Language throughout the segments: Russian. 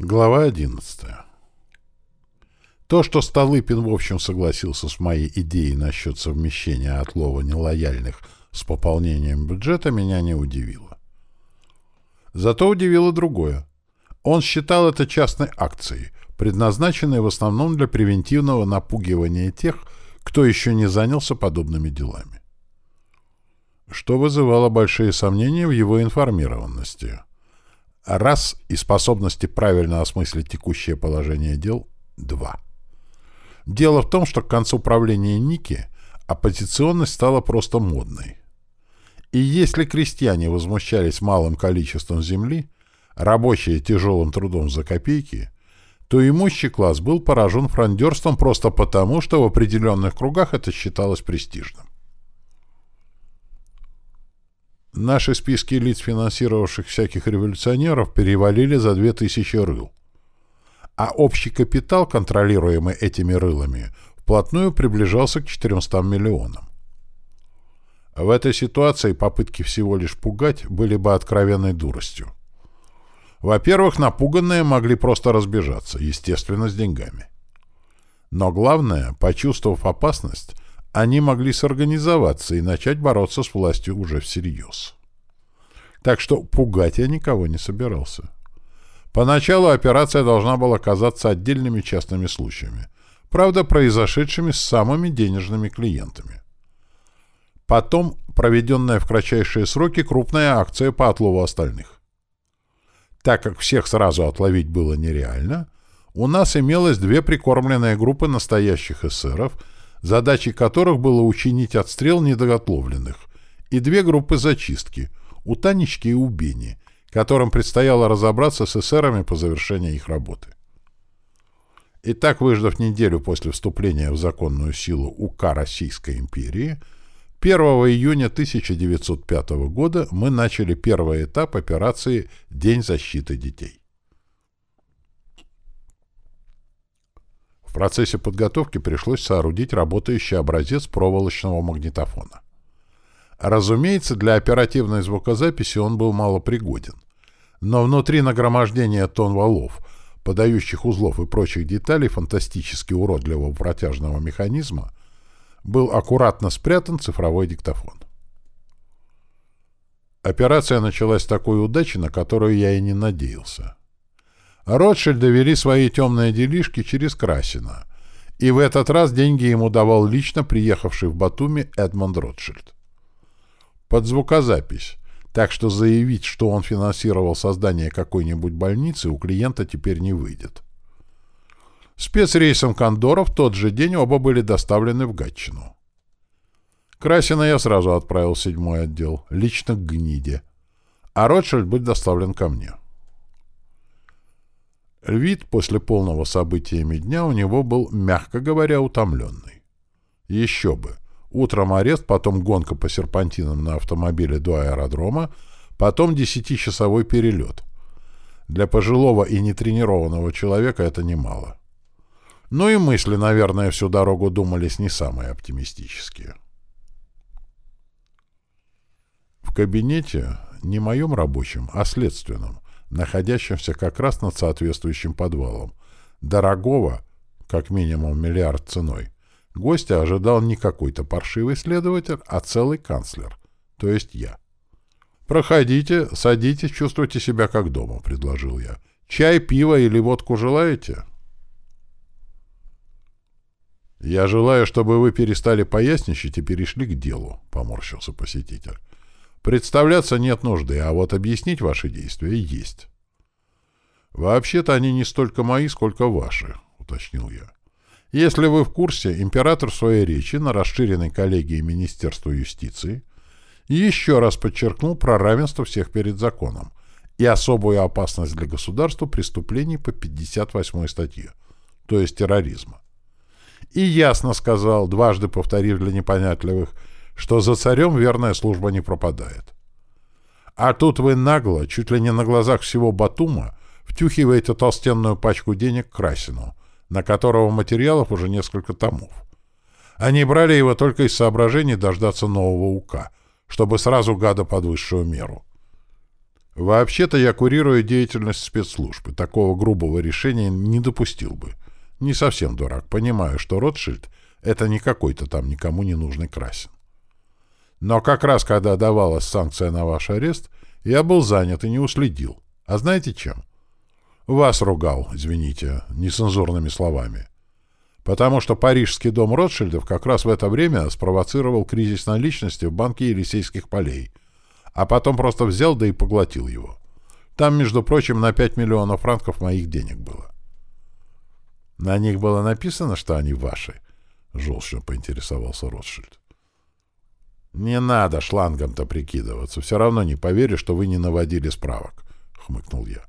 Глава 11. То, что Столыпин в общем согласился с моей идеей насчет совмещения отлова нелояльных с пополнением бюджета, меня не удивило. Зато удивило другое. Он считал это частной акцией, предназначенной в основном для превентивного напугивания тех, кто еще не занялся подобными делами. Что вызывало большие сомнения в его информированности – Раз и способности правильно осмыслить текущее положение дел – два. Дело в том, что к концу правления Ники оппозиционность стала просто модной. И если крестьяне возмущались малым количеством земли, рабочие тяжелым трудом за копейки, то имущий класс был поражен фрондерством просто потому, что в определенных кругах это считалось престижным. Наши списки лиц, финансировавших всяких революционеров, перевалили за две тысячи рыл. А общий капитал, контролируемый этими рылами, вплотную приближался к 400 миллионам. В этой ситуации попытки всего лишь пугать были бы откровенной дуростью. Во-первых, напуганные могли просто разбежаться, естественно, с деньгами. Но главное, почувствовав опасность, они могли сорганизоваться и начать бороться с властью уже всерьез. Так что пугать я никого не собирался. Поначалу операция должна была казаться отдельными частными случаями, правда, произошедшими с самыми денежными клиентами. Потом проведенная в кратчайшие сроки крупная акция по отлову остальных. Так как всех сразу отловить было нереально, у нас имелось две прикормленные группы настоящих эсеров – задачей которых было учинить отстрел недоготовленных, и две группы зачистки – у Танечки и у Бени, которым предстояло разобраться с эсерами по завершении их работы. И так, выждав неделю после вступления в законную силу УК Российской империи, 1 июня 1905 года мы начали первый этап операции «День защиты детей». Процессе подготовки пришлось соорудить работающий образец проволочного магнитофона. Разумеется, для оперативной звукозаписи он был малопригоден. Но внутри нагромождения тон валов, подающих узлов и прочих деталей фантастически уродливого протяжного механизма, был аккуратно спрятан цифровой диктофон. Операция началась с такой удачи, на которую я и не надеялся. Ротшильды вели свои темные делишки через Красина, и в этот раз деньги ему давал лично приехавший в Батуми Эдмонд Ротшильд. Под звукозапись, так что заявить, что он финансировал создание какой-нибудь больницы, у клиента теперь не выйдет. Спецрейсом Кондора в тот же день оба были доставлены в Гатчину. Красина я сразу отправил в седьмой отдел, лично к гниде, а Ротшильд будет доставлен ко мне. Вид после полного событиями дня у него был, мягко говоря, утомленный. Еще бы. Утром арест, потом гонка по серпантинам на автомобиле до аэродрома, потом десятичасовой перелет. Для пожилого и нетренированного человека это немало. Ну и мысли, наверное, всю дорогу думались не самые оптимистические. В кабинете, не моем рабочем, а следственном, находящимся как раз над соответствующим подвалом. Дорогого, как минимум миллиард ценой, гостя ожидал не какой-то паршивый следователь, а целый канцлер, то есть я. «Проходите, садитесь, чувствуйте себя как дома», — предложил я. «Чай, пиво или водку желаете?» «Я желаю, чтобы вы перестали поясничать и перешли к делу», — поморщился посетитель. Представляться нет нужды, а вот объяснить ваши действия есть. Вообще-то они не столько мои, сколько ваши, уточнил я. Если вы в курсе, император в своей речи на расширенной коллегии Министерства юстиции еще раз подчеркнул про равенство всех перед законом и особую опасность для государства преступлений по 58 статье, то есть терроризма. И ясно сказал, дважды повторив для непонятливых, что за царем верная служба не пропадает. А тут вы нагло, чуть ли не на глазах всего Батума, втюхиваете толстенную пачку денег Красину, на которого материалов уже несколько томов. Они брали его только из соображений дождаться нового УК, чтобы сразу гада под высшую меру. Вообще-то я курирую деятельность спецслужб, и такого грубого решения не допустил бы. Не совсем дурак, понимаю, что Ротшильд — это не какой-то там никому не нужный красен. Но как раз когда давалась санкция на ваш арест, я был занят и не уследил. А знаете чем? Вас ругал, извините, нецензурными словами. Потому что парижский дом Ротшильдов как раз в это время спровоцировал кризис наличности в банке Елисейских полей, а потом просто взял да и поглотил его. Там, между прочим, на 5 миллионов франков моих денег было. На них было написано, что они ваши, — желчно поинтересовался Ротшильд. «Не надо шлангом-то прикидываться. Все равно не поверю, что вы не наводили справок», — хмыкнул я.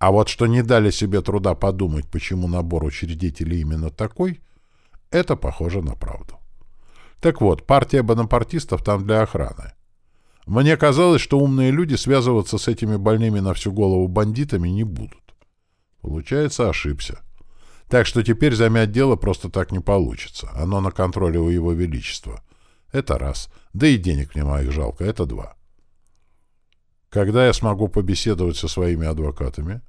А вот что не дали себе труда подумать, почему набор учредителей именно такой, это похоже на правду. Так вот, партия бонапартистов там для охраны. Мне казалось, что умные люди связываться с этими больными на всю голову бандитами не будут. Получается, ошибся. Так что теперь замять дело просто так не получится. Оно на контроле у его величества. Это раз. Да и денег мне моих жалко. Это два. Когда я смогу побеседовать со своими адвокатами?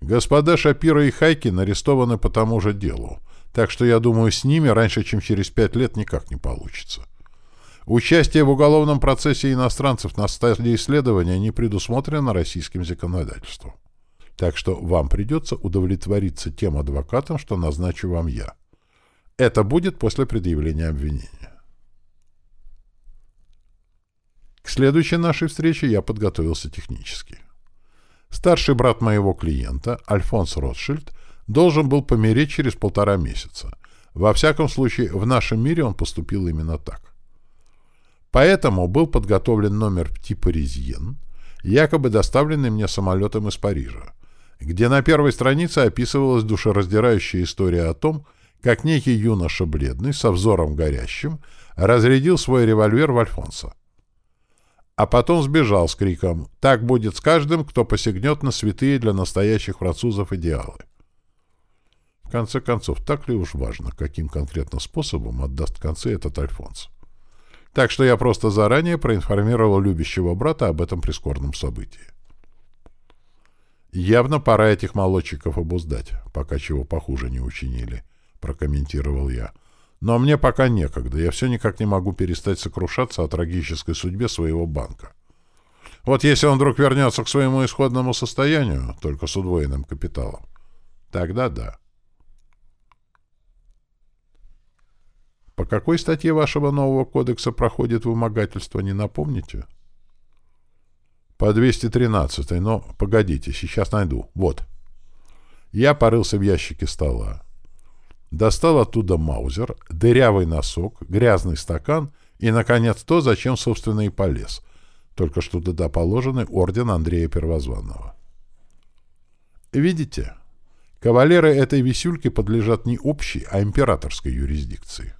Господа Шапира и Хайкин арестованы по тому же делу, так что, я думаю, с ними раньше, чем через пять лет, никак не получится. Участие в уголовном процессе иностранцев на стадии исследования не предусмотрено российским законодательством. Так что вам придется удовлетвориться тем адвокатом, что назначу вам я. Это будет после предъявления обвинения. К следующей нашей встрече я подготовился технически. Старший брат моего клиента, Альфонс Ротшильд, должен был помереть через полтора месяца. Во всяком случае, в нашем мире он поступил именно так. Поэтому был подготовлен номер типа «Резьен», якобы доставленный мне самолетом из Парижа, где на первой странице описывалась душераздирающая история о том, как некий юноша бледный, со взором горящим, разрядил свой револьвер в Альфонса а потом сбежал с криком «Так будет с каждым, кто посягнет на святые для настоящих французов идеалы». В конце концов, так ли уж важно, каким конкретно способом отдаст концы этот Альфонс? Так что я просто заранее проинформировал любящего брата об этом прискорбном событии. «Явно пора этих молодчиков обуздать, пока чего похуже не учинили», — прокомментировал я. — но мне пока некогда, я все никак не могу перестать сокрушаться о трагической судьбе своего банка. Вот если он вдруг вернется к своему исходному состоянию, только с удвоенным капиталом, тогда да. По какой статье вашего нового кодекса проходит вымогательство, не напомните? По 213, но погодите, сейчас найду. Вот. Я порылся в ящике стола. Достал оттуда маузер, дырявый носок, грязный стакан и, наконец, то, зачем, собственно, и полез. Только что туда положенный орден Андрея Первозванного. Видите? Кавалеры этой висюльки подлежат не общей, а императорской юрисдикции.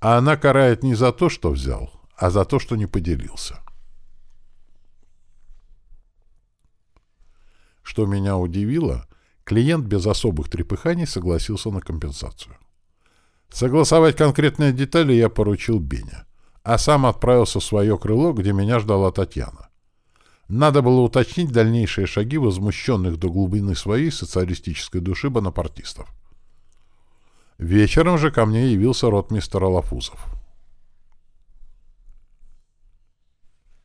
А она карает не за то, что взял, а за то, что не поделился. Что меня удивило, Клиент без особых трепыханий согласился на компенсацию. Согласовать конкретные детали я поручил Бене, а сам отправился в свое крыло, где меня ждала Татьяна. Надо было уточнить дальнейшие шаги возмущенных до глубины своей социалистической души бонапартистов. Вечером же ко мне явился ротмистер Алафузов.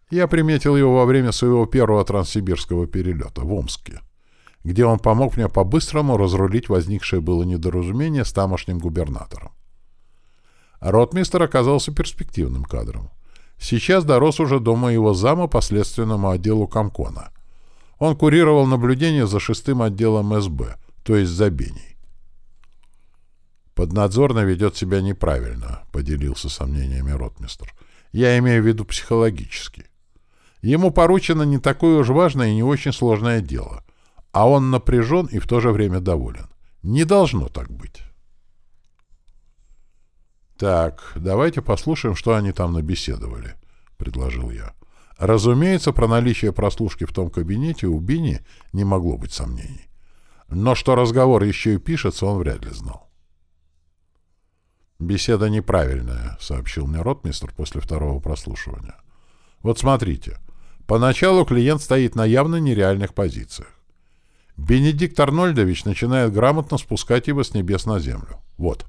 Я приметил его во время своего первого транссибирского перелета в Омске где он помог мне по-быстрому разрулить возникшее было недоразумение с тамошним губернатором. Ротмистер оказался перспективным кадром. Сейчас дорос уже до моего зама по следственному отделу Комкона. Он курировал наблюдение за шестым отделом СБ, то есть за Беней. «Поднадзорно ведет себя неправильно», — поделился сомнениями ротмистр. «Я имею в виду психологически. Ему поручено не такое уж важное и не очень сложное дело а он напряжен и в то же время доволен. Не должно так быть. «Так, давайте послушаем, что они там набеседовали», — предложил я. Разумеется, про наличие прослушки в том кабинете у Бини не могло быть сомнений. Но что разговор еще и пишется, он вряд ли знал. «Беседа неправильная», — сообщил мне ротмистр после второго прослушивания. «Вот смотрите. Поначалу клиент стоит на явно нереальных позициях. Бенедикт Арнольдович начинает грамотно спускать его с небес на землю. Вот.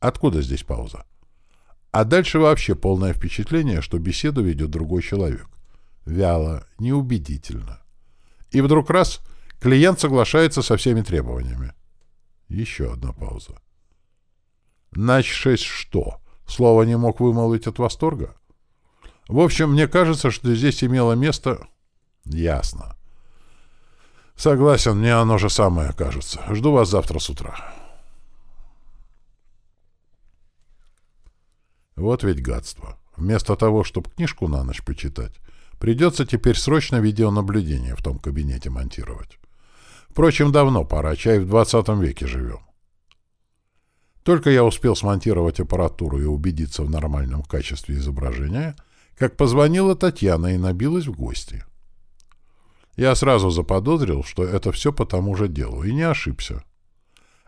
Откуда здесь пауза? А дальше вообще полное впечатление, что беседу ведет другой человек. Вяло, неубедительно. И вдруг раз — клиент соглашается со всеми требованиями. Еще одна пауза. Начшесть что? Слово не мог вымолвить от восторга? В общем, мне кажется, что здесь имело место... Ясно. Согласен, мне оно же самое кажется. Жду вас завтра с утра. Вот ведь гадство. Вместо того, чтобы книжку на ночь почитать, придется теперь срочно видеонаблюдение в том кабинете монтировать. Впрочем, давно пора, чай в двадцатом веке живем. Только я успел смонтировать аппаратуру и убедиться в нормальном качестве изображения, как позвонила Татьяна и набилась в гости. Я сразу заподозрил, что это все по тому же делу, и не ошибся.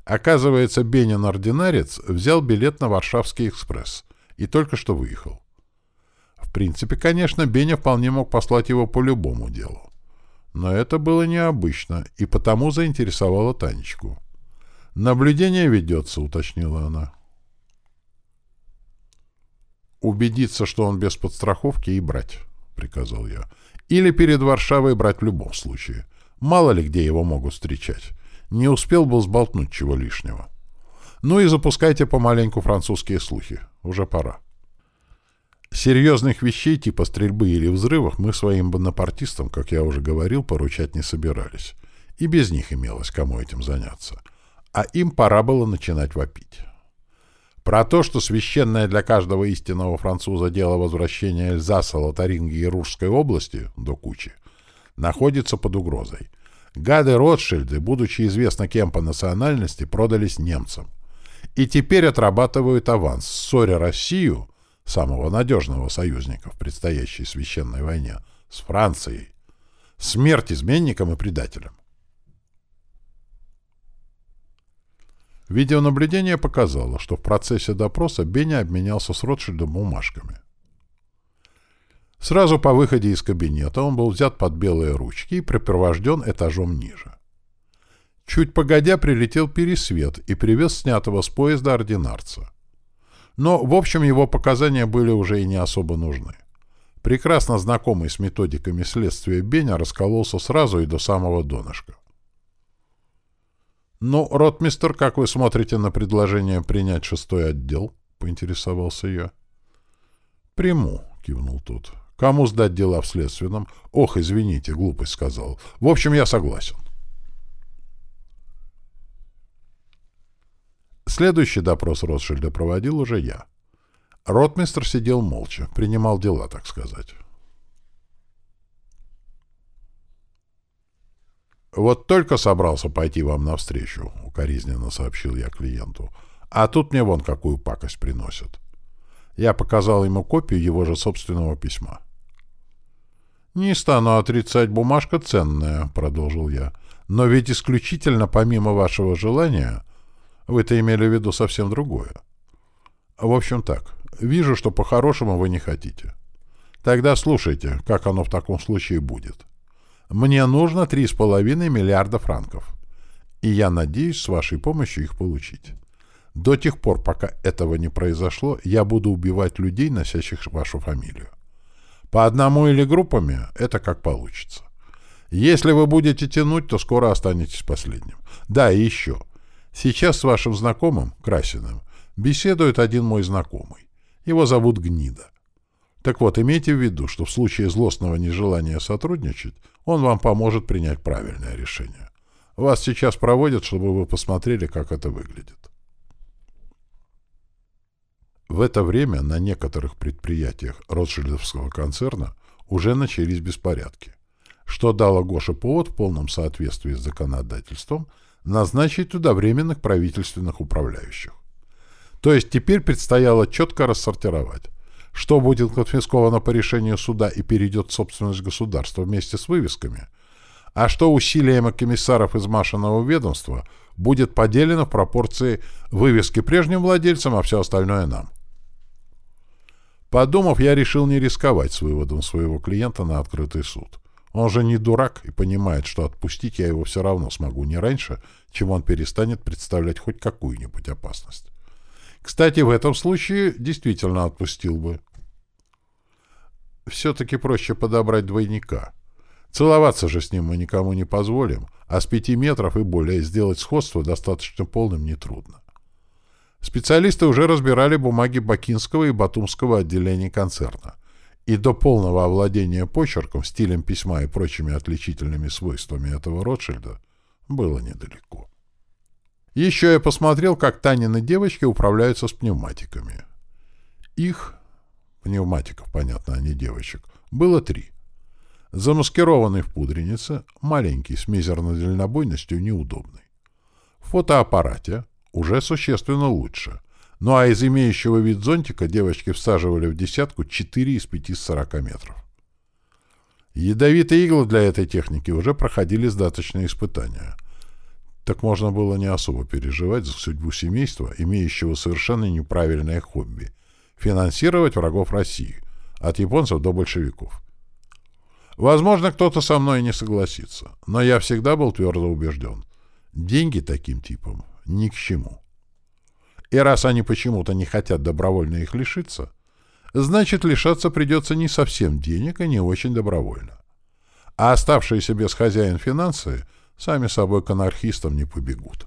Оказывается, Бенин-ординарец взял билет на Варшавский экспресс и только что выехал. В принципе, конечно, Беня вполне мог послать его по любому делу. Но это было необычно, и потому заинтересовало Танечку. «Наблюдение ведется», — уточнила она. «Убедиться, что он без подстраховки, и брать», — приказал я. «Или перед Варшавой брать в любом случае. Мало ли где его могут встречать. Не успел был сболтнуть чего лишнего. Ну и запускайте помаленьку французские слухи. Уже пора». Серьезных вещей типа стрельбы или взрывов мы своим бонапартистам, как я уже говорил, поручать не собирались. И без них имелось кому этим заняться а им пора было начинать вопить. Про то, что священное для каждого истинного француза дело возвращения Эльзаса, Лотарингии и Ружской области до кучи, находится под угрозой. Гады Ротшильды, будучи известно кем по национальности, продались немцам. И теперь отрабатывают аванс, ссоря Россию, самого надежного союзника в предстоящей священной войне, с Францией. Смерть изменникам и предателям. Видеонаблюдение показало, что в процессе допроса Беня обменялся с Ротшильдом бумажками. Сразу по выходе из кабинета он был взят под белые ручки и припровожден этажом ниже. Чуть погодя прилетел пересвет и привез снятого с поезда ординарца. Но, в общем, его показания были уже и не особо нужны. Прекрасно знакомый с методиками следствия Беня раскололся сразу и до самого донышка. «Ну, ротмистер, как вы смотрите на предложение принять шестой отдел?» — поинтересовался я. «Приму», — кивнул тот. «Кому сдать дела в следственном?» «Ох, извините, глупость сказал. В общем, я согласен». Следующий допрос Ротшильда проводил уже я. Ротмистр сидел молча, принимал дела, так сказать. «Вот только собрался пойти вам навстречу», — укоризненно сообщил я клиенту. «А тут мне вон какую пакость приносят». Я показал ему копию его же собственного письма. «Не стану отрицать, бумажка ценная», — продолжил я. «Но ведь исключительно помимо вашего желания вы-то имели в виду совсем другое. В общем так, вижу, что по-хорошему вы не хотите. Тогда слушайте, как оно в таком случае будет». Мне нужно 3,5 миллиарда франков. И я надеюсь с вашей помощью их получить. До тех пор, пока этого не произошло, я буду убивать людей, носящих вашу фамилию. По одному или группами — это как получится. Если вы будете тянуть, то скоро останетесь последним. Да, и еще. Сейчас с вашим знакомым, Красиным, беседует один мой знакомый. Его зовут Гнида. Так вот, имейте в виду, что в случае злостного нежелания сотрудничать, он вам поможет принять правильное решение. Вас сейчас проводят, чтобы вы посмотрели, как это выглядит. В это время на некоторых предприятиях Ротшильдовского концерна уже начались беспорядки, что дало Гоше повод в полном соответствии с законодательством назначить туда временных правительственных управляющих. То есть теперь предстояло четко рассортировать, что будет конфисковано по решению суда и перейдет в собственность государства вместе с вывесками, а что усилиями комиссаров из Машиного ведомства будет поделено в пропорции вывески прежним владельцам, а все остальное нам. Подумав, я решил не рисковать с выводом своего клиента на открытый суд. Он же не дурак и понимает, что отпустить я его все равно смогу не раньше, чем он перестанет представлять хоть какую-нибудь опасность. Кстати, в этом случае действительно отпустил бы. Все-таки проще подобрать двойника. Целоваться же с ним мы никому не позволим, а с пяти метров и более сделать сходство достаточно полным нетрудно. Специалисты уже разбирали бумаги Бакинского и Батумского отделений концерна и до полного овладения почерком, стилем письма и прочими отличительными свойствами этого Ротшильда было недалеко. Еще я посмотрел, как Танины девочки управляются с пневматиками. Их, пневматиков, понятно, а не девочек, было три. Замаскированный в пудренице, маленький, с мизерной дальнобойностью, неудобный. В фотоаппарате уже существенно лучше — ну а из имеющего вид зонтика девочки всаживали в десятку 4 из 5 с 40 метров. Ядовитые иглы для этой техники уже проходили сдаточные испытания. Так можно было не особо переживать за судьбу семейства, имеющего совершенно неправильное хобби — финансировать врагов России, от японцев до большевиков. Возможно, кто-то со мной не согласится, но я всегда был твердо убежден. Деньги таким типам ни к чему. И раз они почему-то не хотят добровольно их лишиться, значит, лишаться придется не совсем денег и не очень добровольно. А оставшиеся без хозяин финансы сами собой к анархистам не побегут.